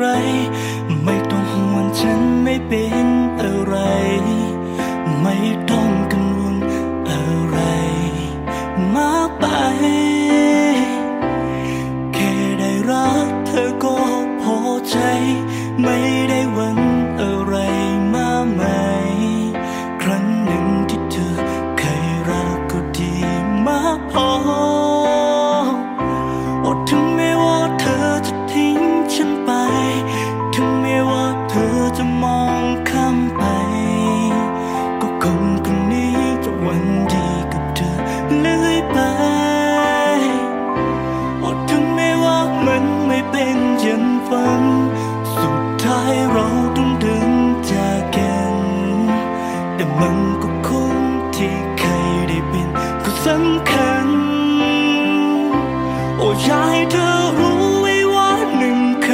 ไร ไม่ต้องห่วงฉันไม่เป็น คนคนนี้จะวันดีกับเธอเลื่อยไปอดทนไม่ว่ามันไม่เป็นอย่างฝัน สุดท้ายเราต้องเดินจากกัน แต่มันก็คงที่เคยได้เป็นก็สำคัญ โอ้ยายเธอรู้ไว้ว่าหนึ่งค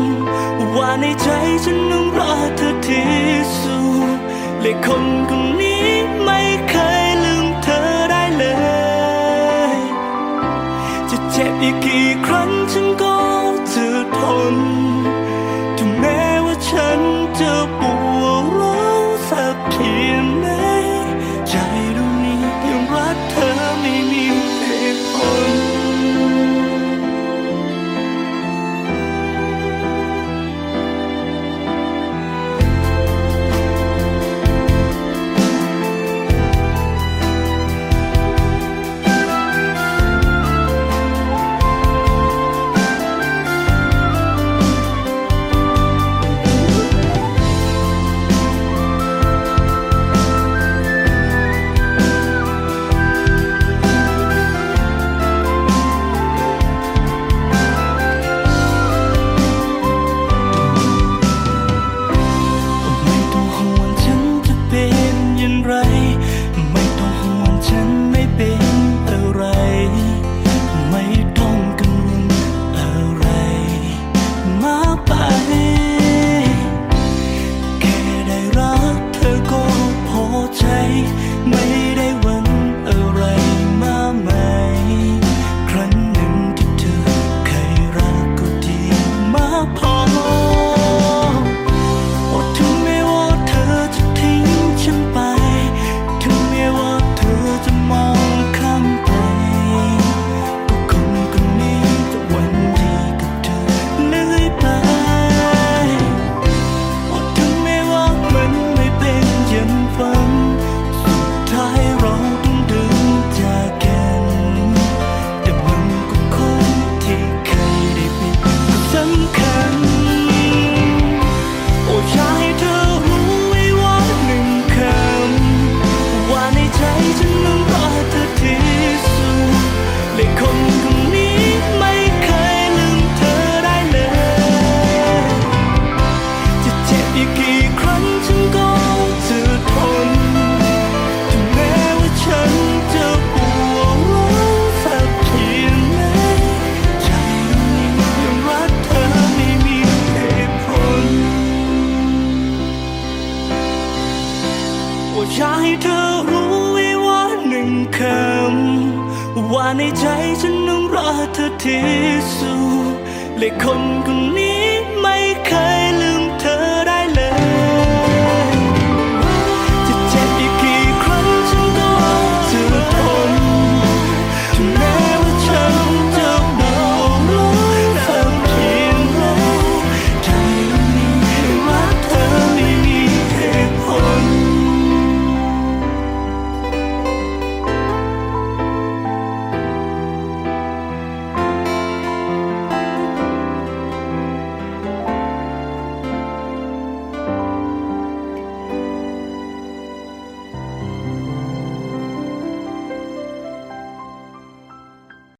ำว่าในใจฉันนั้นรักเธอที่สุด และคนคนนี้ไม่เคยลืมเธอได้เลย จะเจ็บอีกกี่ครั้งฉันก็จะทนถึงแม้ว่าฉันจะปวด อยากให้เธอรู้ไว้ว่าหนึ่งคำว่าในใจฉันนั้นรักเธอที่สุดและคนคนนี้